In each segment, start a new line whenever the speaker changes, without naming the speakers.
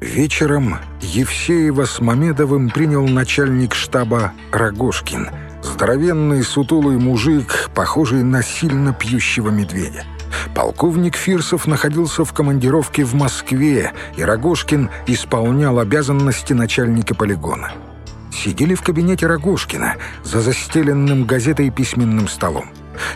Вечером Евсеева с Мамедовым принял начальник штаба Рогошкин, здоровенный сутулый мужик, похожий на сильно пьющего медведя. Полковник Фирсов находился в командировке в Москве, и Рогошкин исполнял обязанности начальника полигона. Сидели в кабинете Рогошкина за застеленным газетой письменным столом.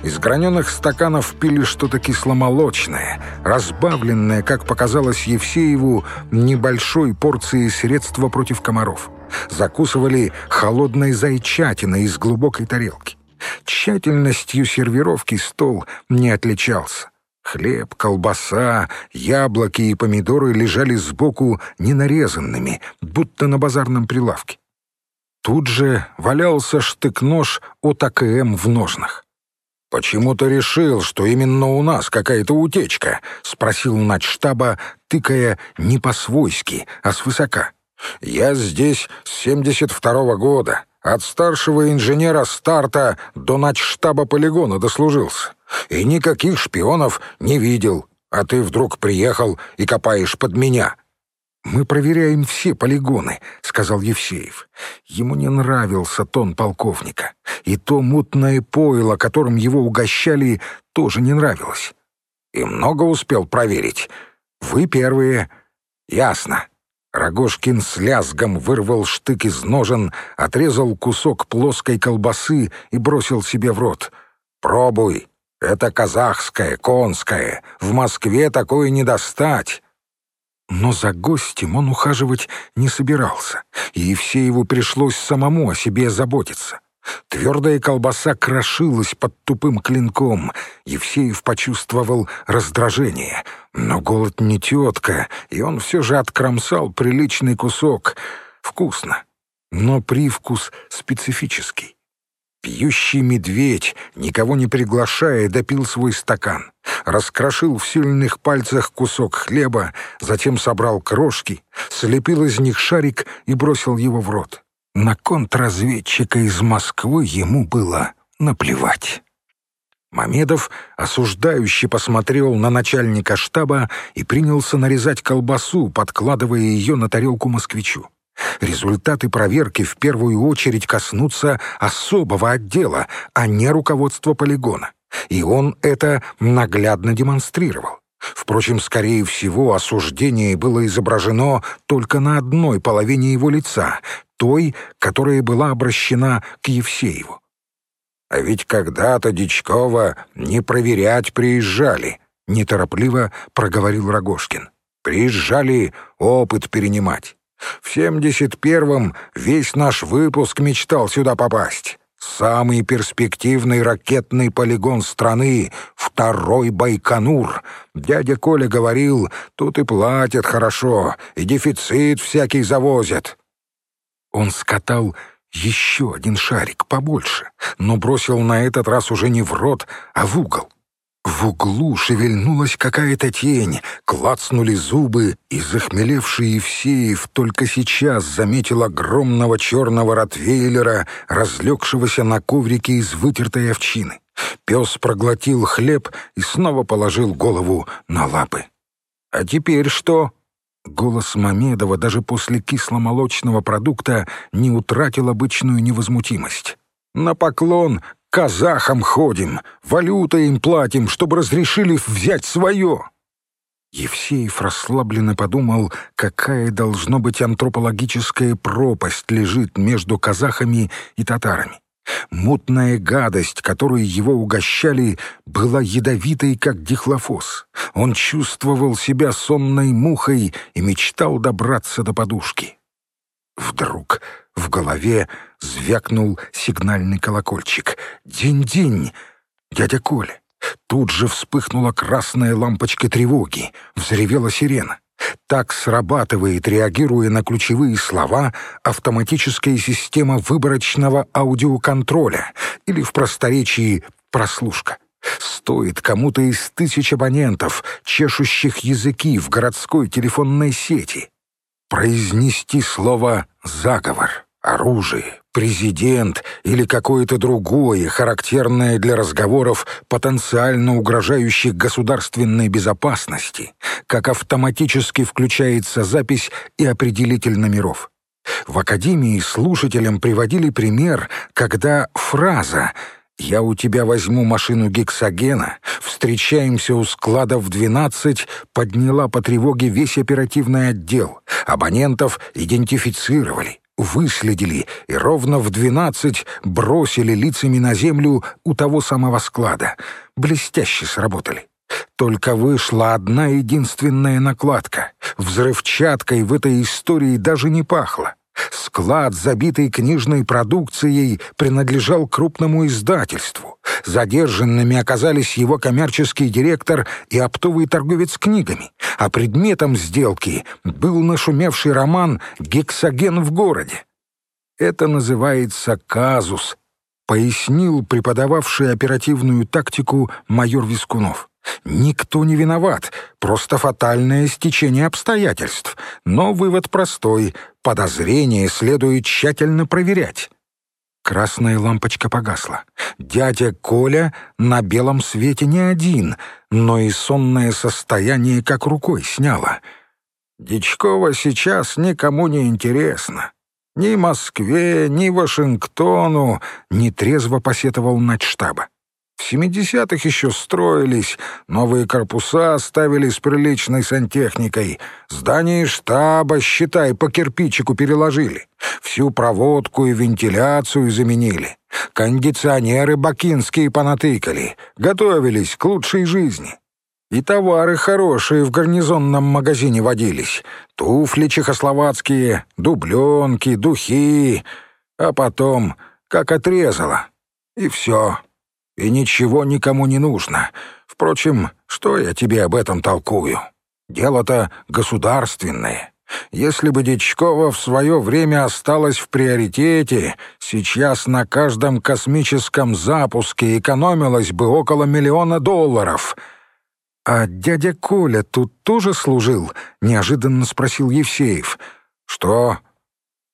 Из граненых стаканов пили что-то кисломолочное, разбавленное, как показалось Евсееву, небольшой порцией средства против комаров. Закусывали холодной зайчатиной из глубокой тарелки. Тщательностью сервировки стол не отличался. Хлеб, колбаса, яблоки и помидоры лежали сбоку ненарезанными, будто на базарном прилавке. Тут же валялся штык-нож от АКМ в ножнах. «Почему ты решил, что именно у нас какая-то утечка?» — спросил начштаба, тыкая не по-свойски, а свысока. «Я здесь с семьдесят второго года. От старшего инженера старта до начштаба полигона дослужился. И никаких шпионов не видел. А ты вдруг приехал и копаешь под меня». «Мы проверяем все полигоны», — сказал Евсеев. Ему не нравился тон полковника. И то мутное пойло, которым его угощали, тоже не нравилось. «И много успел проверить? Вы первые». «Ясно». Рогожкин с лязгом вырвал штык из ножен, отрезал кусок плоской колбасы и бросил себе в рот. «Пробуй. Это казахское, конское. В Москве такое не достать». Но за гостем он ухаживать не собирался, и все его пришлось самому о себе заботиться. Твердая колбаса крошилась под тупым клинком. Евсеев почувствовал раздражение. Но голод не тетка, и он все же откромсал приличный кусок. Вкусно, но привкус специфический. Пьющий медведь, никого не приглашая, допил свой стакан, раскрошил в сильных пальцах кусок хлеба, затем собрал крошки, слепил из них шарик и бросил его в рот. На контрразведчика из Москвы ему было наплевать. Мамедов осуждающе посмотрел на начальника штаба и принялся нарезать колбасу, подкладывая ее на тарелку москвичу. Результаты проверки в первую очередь коснутся особого отдела, а не руководства полигона. И он это наглядно демонстрировал. Впрочем, скорее всего, осуждение было изображено только на одной половине его лица, той, которая была обращена к Евсееву. «А ведь когда-то Дичкова не проверять приезжали», — неторопливо проговорил Рогошкин. «Приезжали опыт перенимать. В семьдесят первом весь наш выпуск мечтал сюда попасть. Самый перспективный ракетный полигон страны — второй Байконур. Дядя Коля говорил, тут и платят хорошо, и дефицит всякий завозят. Он скатал еще один шарик побольше, но бросил на этот раз уже не в рот, а в угол. В углу шевельнулась какая-то тень, клацнули зубы, и захмелевший Евсеев только сейчас заметил огромного черного ротвейлера, разлегшегося на коврике из вытертой овчины. Пес проглотил хлеб и снова положил голову на лапы. «А теперь что?» Голос Мамедова даже после кисломолочного продукта не утратил обычную невозмутимость. «На поклон казахам ходим, валютой им платим, чтобы разрешили взять свое». Евсеев расслабленно подумал, какая должно быть антропологическая пропасть лежит между казахами и татарами. Мутная гадость, которую его угощали, была ядовитой, как дихлофос. Он чувствовал себя сонной мухой и мечтал добраться до подушки. Вдруг в голове звякнул сигнальный колокольчик. «Динь-динь!» «Дядя Коля!» Тут же вспыхнула красная лампочка тревоги, взревела сирена. Так срабатывает, реагируя на ключевые слова, автоматическая система выборочного аудиоконтроля или в просторечии «прослушка». Стоит кому-то из тысяч абонентов, чешущих языки в городской телефонной сети, произнести слово «заговор». Оружие, президент или какое-то другое, характерное для разговоров, потенциально угрожающих государственной безопасности, как автоматически включается запись и определитель номеров. В Академии слушателям приводили пример, когда фраза «Я у тебя возьму машину гексогена, встречаемся у склада в 12» подняла по тревоге весь оперативный отдел. Абонентов идентифицировали, выследили и ровно в 12 бросили лицами на землю у того самого склада. Блестяще сработали. Только вышла одна единственная накладка. Взрывчаткой в этой истории даже не пахло. Склад, забитый книжной продукцией, принадлежал крупному издательству. Задержанными оказались его коммерческий директор и оптовый торговец книгами, а предметом сделки был нашумевший роман «Гексоген в городе». Это называется казус, пояснил преподававший оперативную тактику майор Вискунов. Никто не виноват, просто фатальное стечение обстоятельств. Но вывод простой — подозрение следует тщательно проверять. Красная лампочка погасла. Дядя Коля на белом свете не один, но и сонное состояние как рукой сняло. Дичкова сейчас никому не интересно. Ни Москве, ни Вашингтону не трезво посетовал начштаба. В 70-х еще строились, новые корпуса ставили с приличной сантехникой, здание штаба, считай, по кирпичику переложили, всю проводку и вентиляцию заменили, кондиционеры бакинские понатыкали, готовились к лучшей жизни. И товары хорошие в гарнизонном магазине водились, туфли чехословацкие, дубленки, духи, а потом как отрезало, и все и ничего никому не нужно. Впрочем, что я тебе об этом толкую? Дело-то государственное. Если бы Дичкова в свое время осталась в приоритете, сейчас на каждом космическом запуске экономилось бы около миллиона долларов. «А дядя Коля тут тоже служил?» — неожиданно спросил Евсеев. «Что?»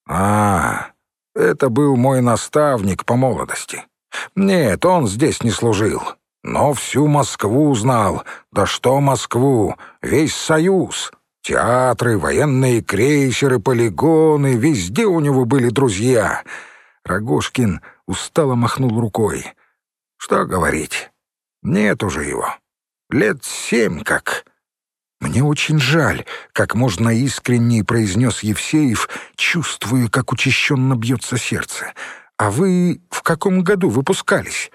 «А, это был мой наставник по молодости. Нет, он здесь не служил. Но всю Москву знал. Да что Москву? Весь Союз. Театры, военные крейсеры, полигоны. Везде у него были друзья. Рогожкин устало махнул рукой. Что говорить? Нет уже его. Лет семь как. «Мне очень жаль», — как можно искреннее произнес Евсеев, чувствуя, как учащенно бьется сердце. «А вы в каком году выпускались?»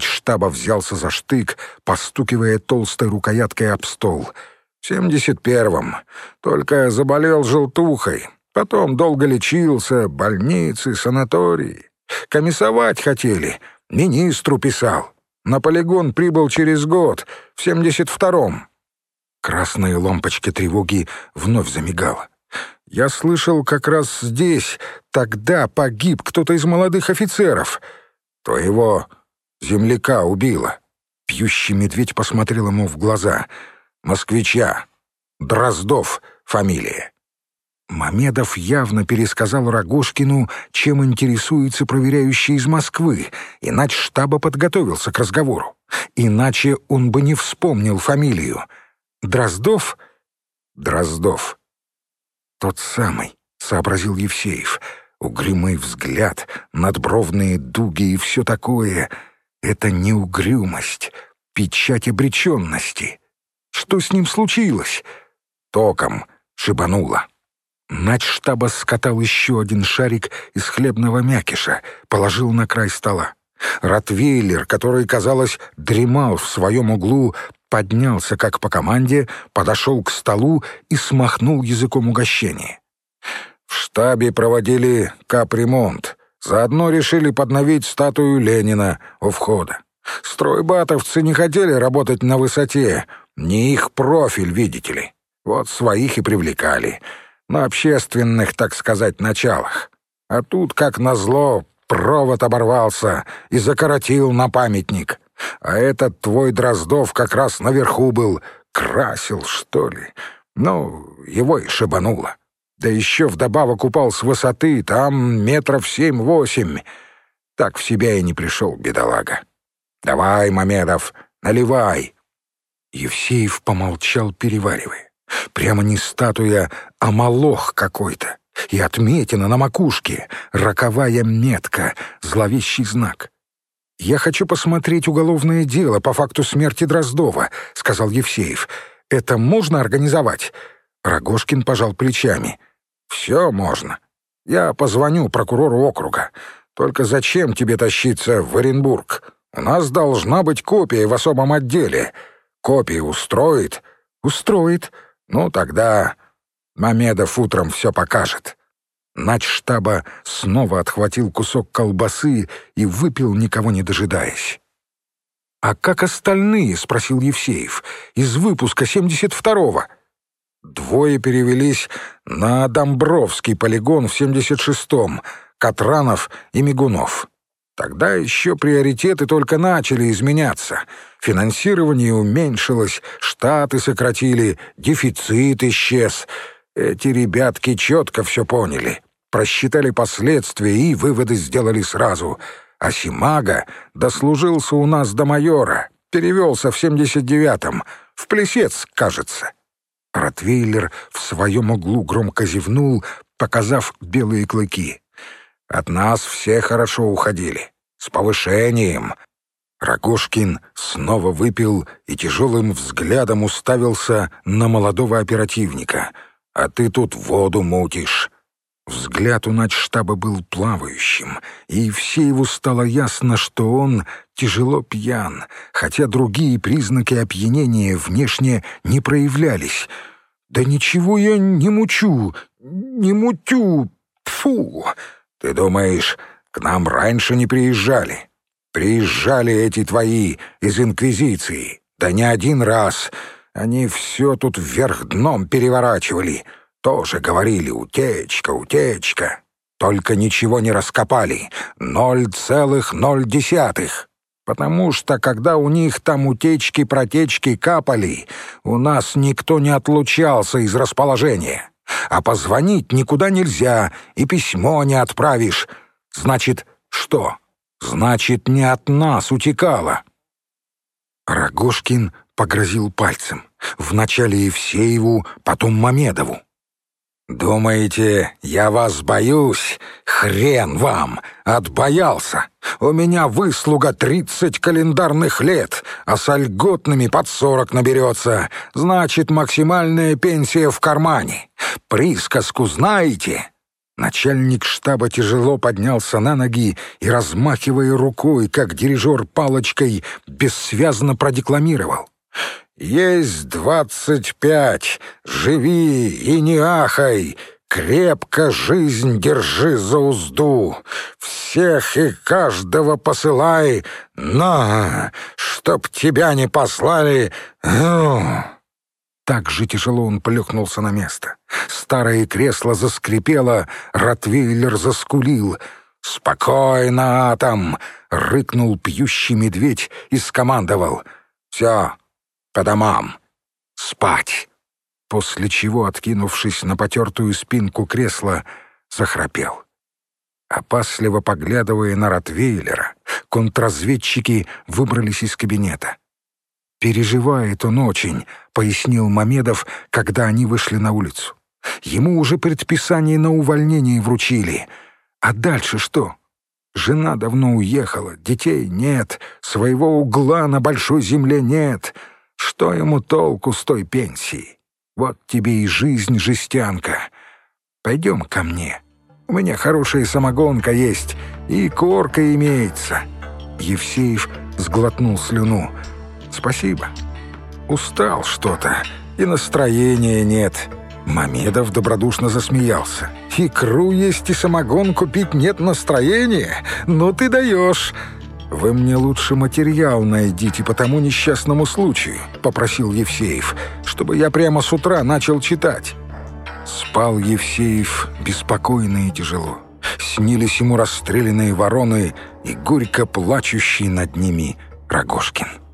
штаба взялся за штык, постукивая толстой рукояткой об стол. «В семьдесят первом. Только заболел желтухой. Потом долго лечился, больницы, санатории. Комиссовать хотели. Министру писал. На полигон прибыл через год, в семьдесят втором». Красная лампочка тревоги вновь замигала. Я слышал, как раз здесь, тогда погиб кто-то из молодых офицеров. То его земляка убило. Пьющий медведь посмотрел ему в глаза. Москвича. Дроздов фамилия. Мамедов явно пересказал Рогожкину, чем интересуется проверяющий из Москвы, иначе штаба подготовился к разговору. Иначе он бы не вспомнил фамилию. Дроздов? Дроздов. «Тот самый», — сообразил Евсеев. «Угрюмый взгляд, надбровные дуги и все такое — это не угрюмость, печать обреченности. Что с ним случилось?» «Током шибануло». штаба скатал еще один шарик из хлебного мякиша, положил на край стола. Ротвейлер, который, казалось, дремал в своем углу, поднялся как по команде, подошел к столу и смахнул языком угощение. В штабе проводили капремонт. Заодно решили подновить статую Ленина у входа. Стройбатовцы не хотели работать на высоте, не их профиль, видите ли. Вот своих и привлекали. На общественных, так сказать, началах. А тут, как назло, провод оборвался и закоротил на памятник. А этот твой Дроздов как раз наверху был, красил, что ли. Ну, его и шибануло. Да еще вдобавок упал с высоты, там метров семь-восемь. Так в себя и не пришел, бедолага. «Давай, Мамедов, наливай!» Евсеев помолчал, переваривая. Прямо не статуя, а молох какой-то. И отметина на макушке, роковая метка, зловещий знак. «Я хочу посмотреть уголовное дело по факту смерти Дроздова», — сказал Евсеев. «Это можно организовать?» Рогожкин пожал плечами. «Все можно. Я позвоню прокурору округа. Только зачем тебе тащиться в Оренбург? У нас должна быть копия в особом отделе. Копия устроит?» «Устроит. Ну, тогда Мамедов утром все покажет». Начштаба снова отхватил кусок колбасы и выпил, никого не дожидаясь. «А как остальные?» — спросил Евсеев. «Из выпуска 72-го». Двое перевелись на Домбровский полигон в 76-м, Катранов и Мигунов. Тогда еще приоритеты только начали изменяться. Финансирование уменьшилось, штаты сократили, дефицит исчез. Эти ребятки четко все поняли просчитали последствия и выводы сделали сразу. А Симага дослужился у нас до майора, перевелся в 79-м, в Плесец, кажется. Ротвейлер в своем углу громко зевнул, показав белые клыки. От нас все хорошо уходили. С повышением. Рогошкин снова выпил и тяжелым взглядом уставился на молодого оперативника. «А ты тут воду мутишь». Взгляд у начштаба был плавающим, и все его стало ясно, что он тяжело пьян, хотя другие признаки опьянения внешне не проявлялись. «Да ничего я не мучу, не мутю, фу!» «Ты думаешь, к нам раньше не приезжали?» «Приезжали эти твои из Инквизиции, да не один раз. Они все тут вверх дном переворачивали». Тоже говорили «утечка, утечка». Только ничего не раскопали. Ноль целых ноль десятых. Потому что, когда у них там утечки-протечки капали, у нас никто не отлучался из расположения. А позвонить никуда нельзя, и письмо не отправишь. Значит, что? Значит, не от нас утекало. Рогошкин погрозил пальцем. Вначале Евсееву, потом Мамедову. «Думаете, я вас боюсь? Хрен вам! Отбоялся! У меня выслуга тридцать календарных лет, а с льготными под сорок наберется. Значит, максимальная пенсия в кармане. Присказку знаете?» Начальник штаба тяжело поднялся на ноги и, размахивая рукой, как дирижер палочкой, бессвязно продекламировал. Есть двадцать пять, живи и не ахай, Крепко жизнь держи за узду, Всех и каждого посылай, на, Чтоб тебя не послали, ну. Так же тяжело он плюхнулся на место. Старое кресло заскрипело, Ротвейлер заскулил. «Спокойно, Атом!» — рыкнул пьющий медведь и скомандовал. «Все, по домам. Спать!» После чего, откинувшись на потертую спинку кресла, захрапел. Опасливо поглядывая на Ротвейлера, контрразведчики выбрались из кабинета. «Переживает он очень», — пояснил Мамедов, когда они вышли на улицу. «Ему уже предписание на увольнение вручили. А дальше что? Жена давно уехала, детей нет, своего угла на большой земле нет. Что ему толку с той пенсии? Вот тебе и жизнь, жестянка. Пойдем ко мне. У меня хорошая самогонка есть, и корка имеется». Евсеев сглотнул слюну. «Спасибо. Устал что-то, и настроения нет». Мамедов добродушно засмеялся. «Икру есть и самогон купить нет настроения? Ну ты даешь!» «Вы мне лучше материал найдите по тому несчастному случаю», — попросил Евсеев, «чтобы я прямо с утра начал читать». Спал Евсеев беспокойно и тяжело. Снились ему расстрелянные вороны и горько плачущий над ними Рогожкин.